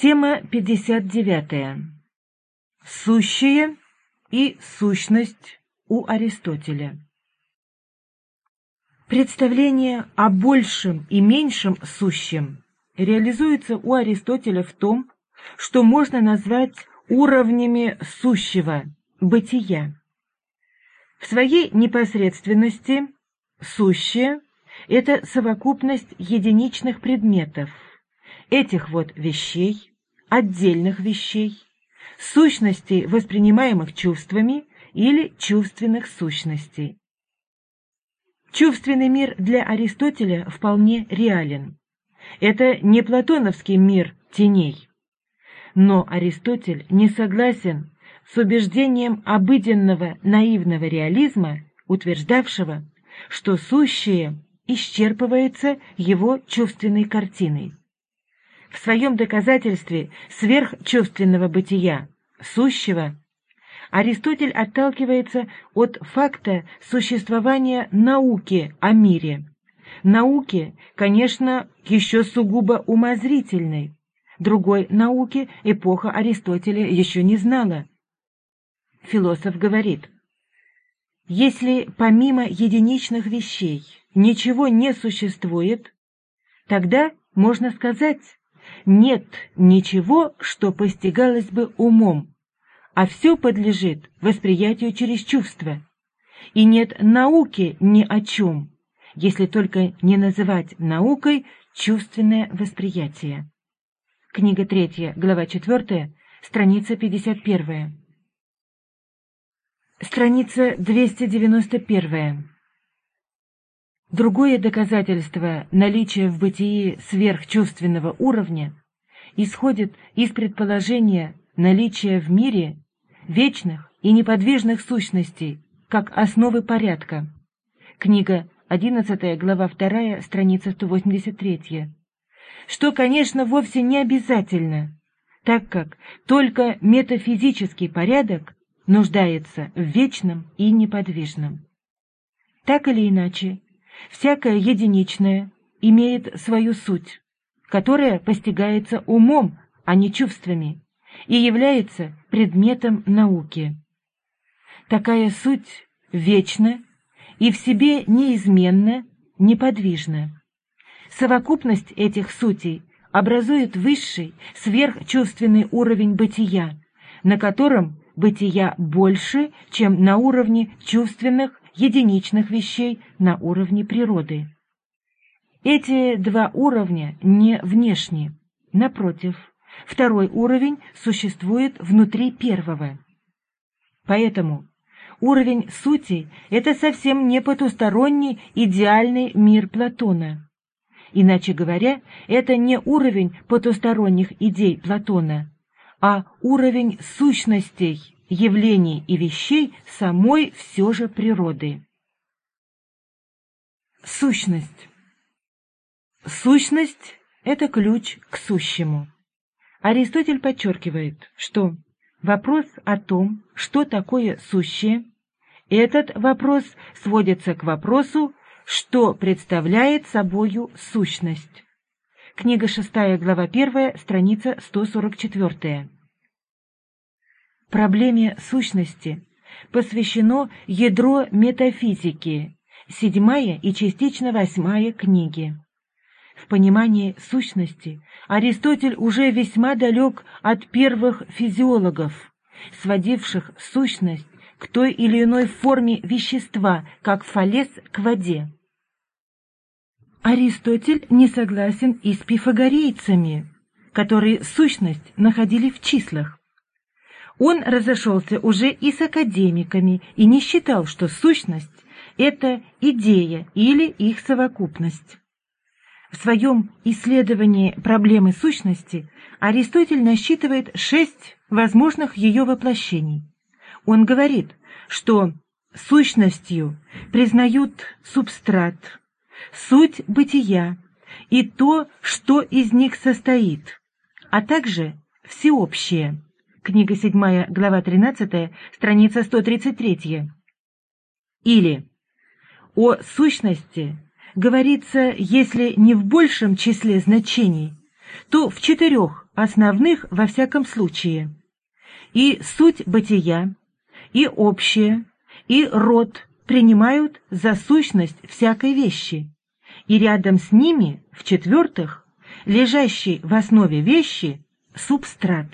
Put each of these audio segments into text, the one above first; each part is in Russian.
Тема 59. Сущее и сущность у Аристотеля. Представление о большем и меньшем сущем реализуется у Аристотеля в том, что можно назвать уровнями сущего, бытия. В своей непосредственности сущее – это совокупность единичных предметов, этих вот вещей, отдельных вещей, сущностей, воспринимаемых чувствами или чувственных сущностей. Чувственный мир для Аристотеля вполне реален. Это не платоновский мир теней. Но Аристотель не согласен с убеждением обыденного наивного реализма, утверждавшего, что сущее исчерпывается его чувственной картиной. В своем доказательстве сверхчувственного бытия, сущего, Аристотель отталкивается от факта существования науки о мире. Науки, конечно, еще сугубо умозрительной. Другой науки эпоха Аристотеля еще не знала. Философ говорит, если помимо единичных вещей ничего не существует, тогда можно сказать, нет ничего, что постигалось бы умом, а все подлежит восприятию через чувства. И нет науки ни о чем, если только не называть наукой чувственное восприятие. Книга 3, глава 4, страница 51. Страница 291. Другое доказательство наличия в бытии сверхчувственного уровня исходит из предположения наличия в мире вечных и неподвижных сущностей как основы порядка. Книга 11 глава 2 страница 183. Что, конечно, вовсе не обязательно, так как только метафизический порядок нуждается в вечном и неподвижном. Так или иначе, всякое единичное имеет свою суть, которая постигается умом, а не чувствами, и является предметом науки. Такая суть вечна и в себе неизменна, неподвижна. Совокупность этих сутей образует высший, сверхчувственный уровень бытия, на котором бытия больше, чем на уровне чувственных единичных вещей на уровне природы. Эти два уровня не внешние. Напротив, второй уровень существует внутри первого. Поэтому уровень сути – это совсем не потусторонний идеальный мир Платона. Иначе говоря, это не уровень потусторонних идей Платона, а уровень сущностей, явлений и вещей самой все же природы. Сущность. Сущность – это ключ к сущему. Аристотель подчеркивает, что вопрос о том, что такое сущее, этот вопрос сводится к вопросу, что представляет собою сущность. Книга 6, глава 1, страница 144. Проблеме сущности посвящено ядро метафизики, седьмая и частично восьмая книги. В понимании сущности Аристотель уже весьма далек от первых физиологов, сводивших сущность к той или иной форме вещества, как фалес к воде. Аристотель не согласен и с пифагорейцами, которые сущность находили в числах. Он разошелся уже и с академиками и не считал, что сущность – это идея или их совокупность. В своем исследовании проблемы сущности Аристотель насчитывает шесть возможных ее воплощений. Он говорит, что сущностью признают субстрат, суть бытия и то, что из них состоит, а также всеобщее. Книга 7, глава 13, страница 133. Или о сущности говорится, если не в большем числе значений, то в четырех основных во всяком случае. И суть бытия, и общее, и род принимают за сущность всякой вещи, и рядом с ними, в-четвертых, лежащий в основе вещи субстрат.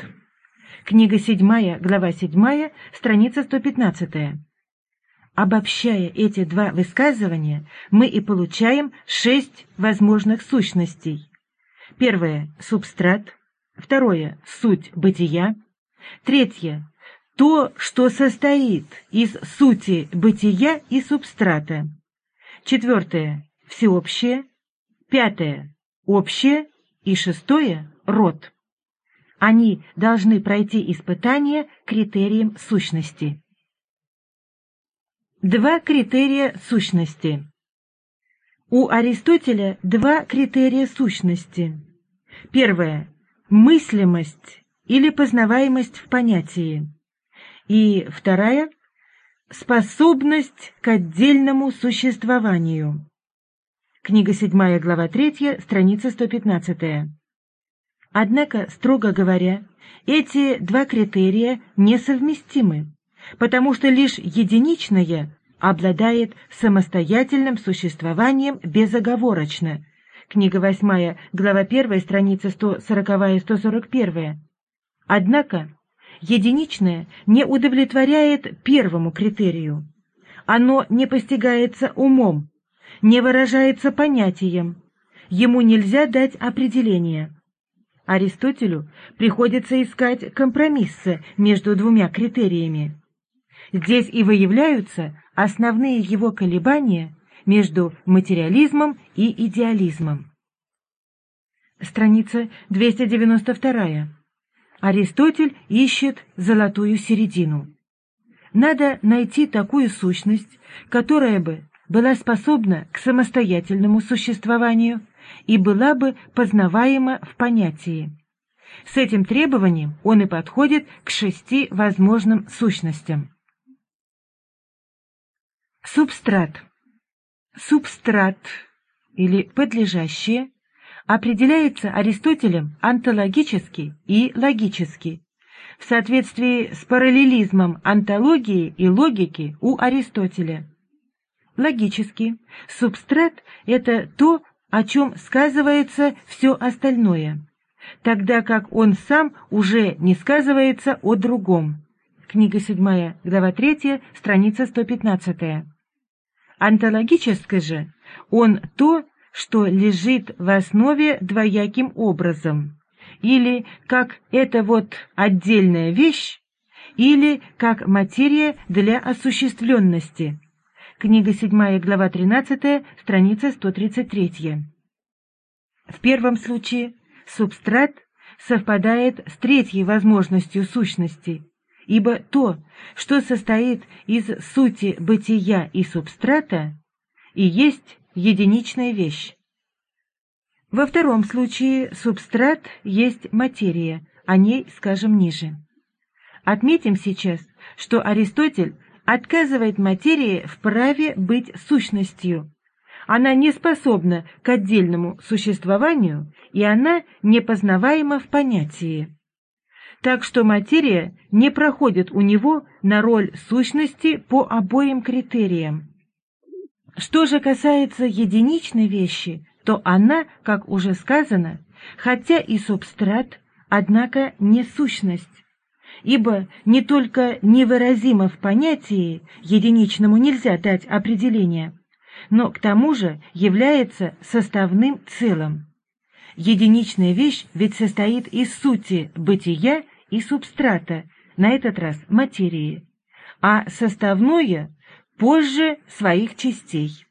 Книга 7, глава 7, страница 115. Обобщая эти два высказывания, мы и получаем шесть возможных сущностей. Первое – субстрат. Второе – суть бытия. Третье – то, что состоит из сути бытия и субстрата. Четвертое – всеобщее. Пятое – общее. И шестое – род. Они должны пройти испытание критерием сущности. Два критерия сущности. У Аристотеля два критерия сущности. Первое – мыслимость или познаваемость в понятии. И вторая – способность к отдельному существованию. Книга 7, глава 3, страница 115. Однако, строго говоря, эти два критерия несовместимы, потому что лишь единичное обладает самостоятельным существованием безоговорочно. Книга 8, глава 1, страница 140 и 141. Однако единичное не удовлетворяет первому критерию. Оно не постигается умом, не выражается понятием, ему нельзя дать определение. Аристотелю приходится искать компромиссы между двумя критериями. Здесь и выявляются основные его колебания между материализмом и идеализмом. Страница 292. Аристотель ищет золотую середину. Надо найти такую сущность, которая бы была способна к самостоятельному существованию и была бы познаваема в понятии. С этим требованием он и подходит к шести возможным сущностям. Субстрат. Субстрат или подлежащее определяется Аристотелем онтологически и логически, в соответствии с параллелизмом онтологии и логики у Аристотеля. Логически, субстрат – это то, о чем сказывается все остальное, тогда как он сам уже не сказывается о другом. Книга 7, глава 3, страница 115. Онтологическое же он то, что лежит в основе двояким образом, или как это вот отдельная вещь, или как материя для осуществленности. Книга 7, глава 13, страница 133. В первом случае субстрат совпадает с третьей возможностью сущности, ибо то, что состоит из сути бытия и субстрата, и есть единичная вещь. Во втором случае субстрат есть материя, о ней скажем ниже. Отметим сейчас, что Аристотель отказывает материи в праве быть сущностью. Она не способна к отдельному существованию, и она непознаваема в понятии так что материя не проходит у него на роль сущности по обоим критериям. Что же касается единичной вещи, то она, как уже сказано, хотя и субстрат, однако не сущность, ибо не только невыразимо в понятии, единичному нельзя дать определение, но к тому же является составным целым. Единичная вещь ведь состоит из сути бытия и субстрата, на этот раз материи, а составное позже своих частей.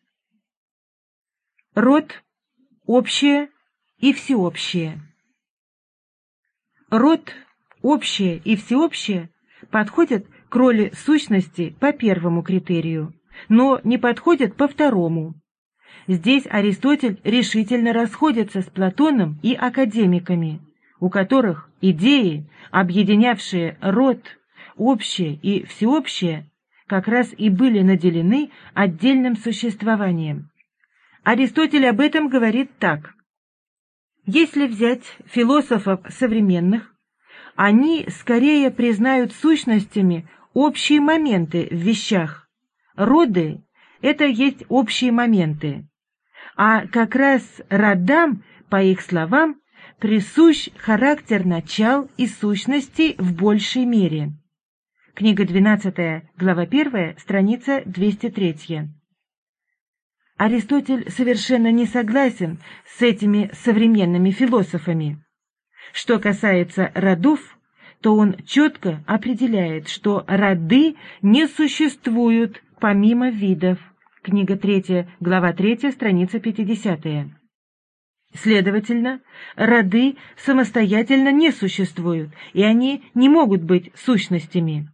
Род – общее и всеобщее. Род, общее и всеобщее подходят к роли сущности по первому критерию, но не подходят по второму. Здесь Аристотель решительно расходится с Платоном и академиками, у которых идеи, объединявшие род, общее и всеобщее, как раз и были наделены отдельным существованием. Аристотель об этом говорит так. Если взять философов современных, они скорее признают сущностями общие моменты в вещах. Роды — это есть общие моменты. А как раз родам, по их словам, присущ характер начал и сущностей в большей мере. Книга 12, глава 1, страница 203. Аристотель совершенно не согласен с этими современными философами. Что касается родов, то он четко определяет, что роды не существуют помимо видов. Книга 3, глава 3, страница 50. Следовательно, роды самостоятельно не существуют, и они не могут быть сущностями.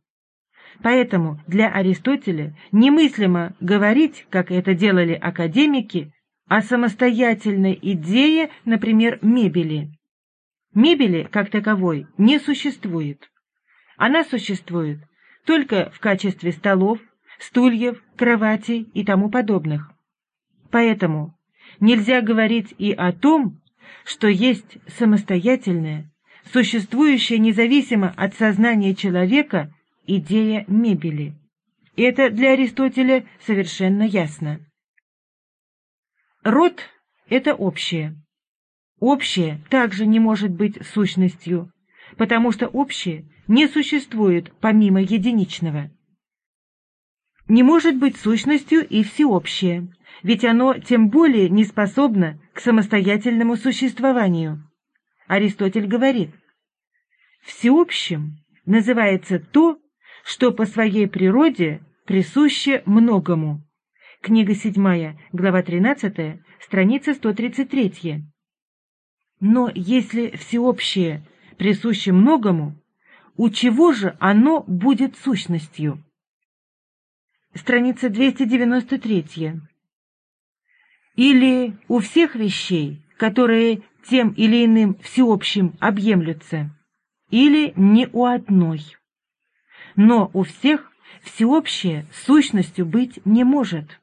Поэтому для Аристотеля немыслимо говорить, как это делали академики, о самостоятельной идее, например, мебели. Мебели, как таковой, не существует. Она существует только в качестве столов, стульев, кроватей и тому подобных. Поэтому нельзя говорить и о том, что есть самостоятельная, существующая независимо от сознания человека идея мебели. Это для Аристотеля совершенно ясно. Род — это общее. Общее также не может быть сущностью, потому что общее не существует помимо единичного. Не может быть сущностью и всеобщее, ведь оно тем более не способно к самостоятельному существованию. Аристотель говорит, «Всеобщим называется то, что по своей природе присуще многому. Книга 7, глава 13, страница 133. Но если всеобщее присуще многому, у чего же оно будет сущностью? Страница 293. Или у всех вещей, которые тем или иным всеобщим объемлются, или не у одной но у всех всеобщее сущностью быть не может.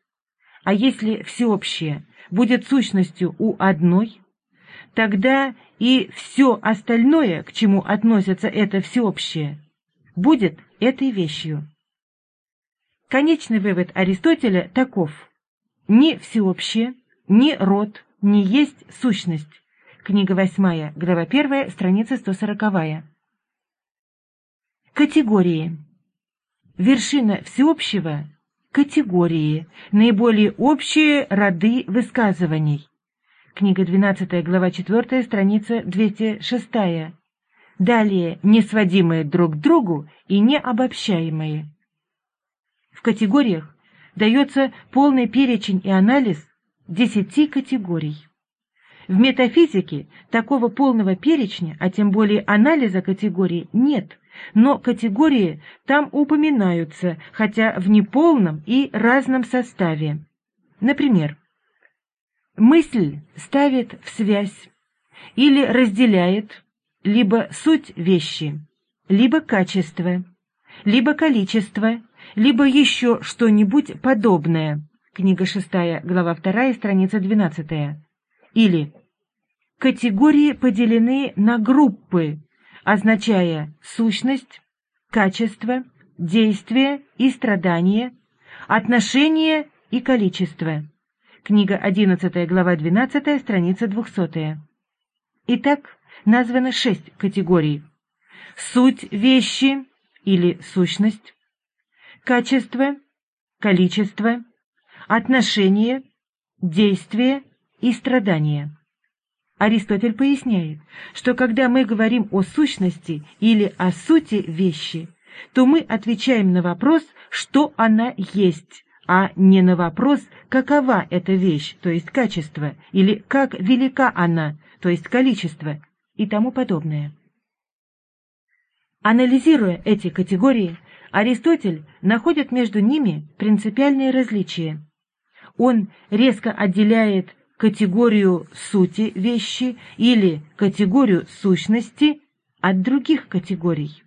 А если всеобщее будет сущностью у одной, тогда и все остальное, к чему относится это всеобщее, будет этой вещью. Конечный вывод Аристотеля таков. Ни всеобщее, ни род не есть сущность. Книга 8, глава 1, страница 140. Категории. Вершина всеобщего – категории, наиболее общие роды высказываний. Книга 12, глава 4, страница 206. Далее несводимые друг к другу и необобщаемые. В категориях дается полный перечень и анализ десяти категорий. В метафизике такого полного перечня, а тем более анализа категорий, нет – но категории там упоминаются, хотя в неполном и разном составе. Например, мысль ставит в связь или разделяет либо суть вещи, либо качество, либо количество, либо еще что-нибудь подобное. Книга 6, глава 2, страница 12. Или категории поделены на группы, означая сущность, качество, действие и страдание, отношение и количество. Книга 11, глава 12, страница 200. Итак, названо шесть категорий. Суть вещи или сущность, качество, количество, отношение, действие и страдание. Аристотель поясняет, что когда мы говорим о сущности или о сути вещи, то мы отвечаем на вопрос, что она есть, а не на вопрос, какова эта вещь, то есть качество, или как велика она, то есть количество, и тому подобное. Анализируя эти категории, Аристотель находит между ними принципиальные различия. Он резко отделяет категорию сути вещи или категорию сущности от других категорий.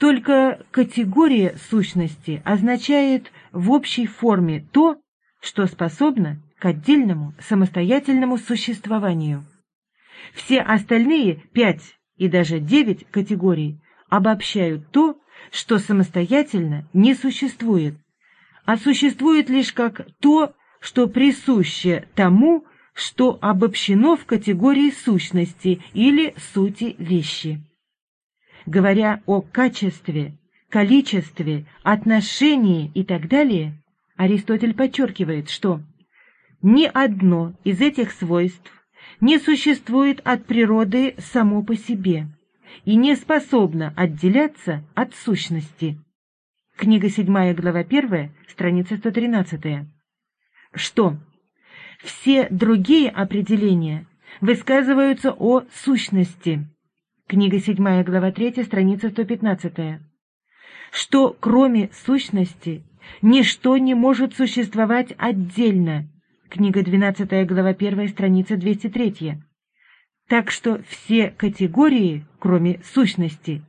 Только категория сущности означает в общей форме то, что способно к отдельному самостоятельному существованию. Все остальные пять и даже девять категорий обобщают то, что самостоятельно не существует, а существует лишь как то, что присуще тому, что обобщено в категории сущности или сути вещи. Говоря о качестве, количестве, отношении и так далее, Аристотель подчеркивает, что ни одно из этих свойств не существует от природы само по себе и не способно отделяться от сущности. Книга 7, глава 1, страница 113. Что? Все другие определения высказываются о сущности. Книга 7, глава 3, страница 115. Что кроме сущности ничто не может существовать отдельно. Книга 12, глава 1, страница 203. Так что все категории, кроме сущности,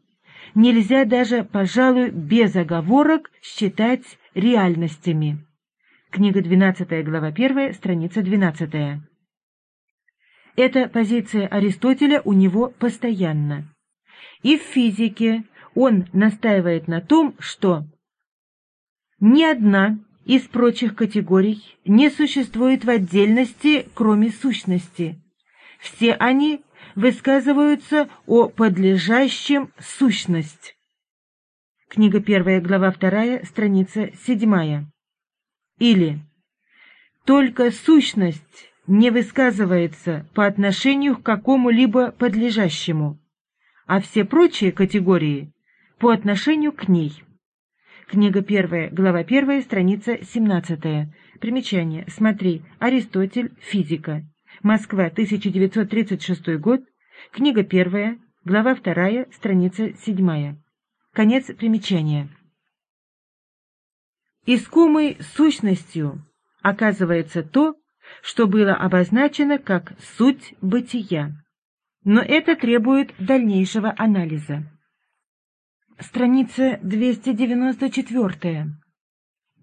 нельзя даже, пожалуй, без оговорок считать реальностями. Книга 12, глава 1, страница 12. Эта позиция Аристотеля у него постоянна. И в физике он настаивает на том, что ни одна из прочих категорий не существует в отдельности, кроме сущности. Все они высказываются о подлежащем сущность. Книга 1, глава 2, страница 7. Или «Только сущность не высказывается по отношению к какому-либо подлежащему, а все прочие категории по отношению к ней». Книга 1, глава 1, страница 17. Примечание. Смотри. Аристотель. Физика. Москва, 1936 год. Книга 1, глава 2, страница 7. Конец примечания. Искомой сущностью оказывается то, что было обозначено как суть бытия. Но это требует дальнейшего анализа. Страница 294.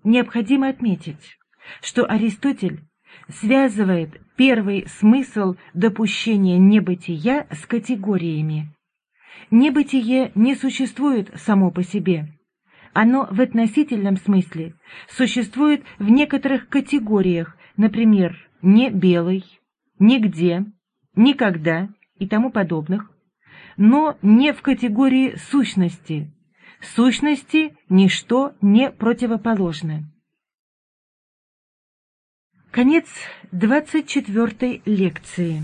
Необходимо отметить, что Аристотель связывает первый смысл допущения небытия с категориями. Небытие не существует само по себе, оно в относительном смысле существует в некоторых категориях, например, не белый, нигде, никогда и тому подобных, но не в категории сущности. Сущности ничто не противоположно. Конец двадцать четвертой лекции.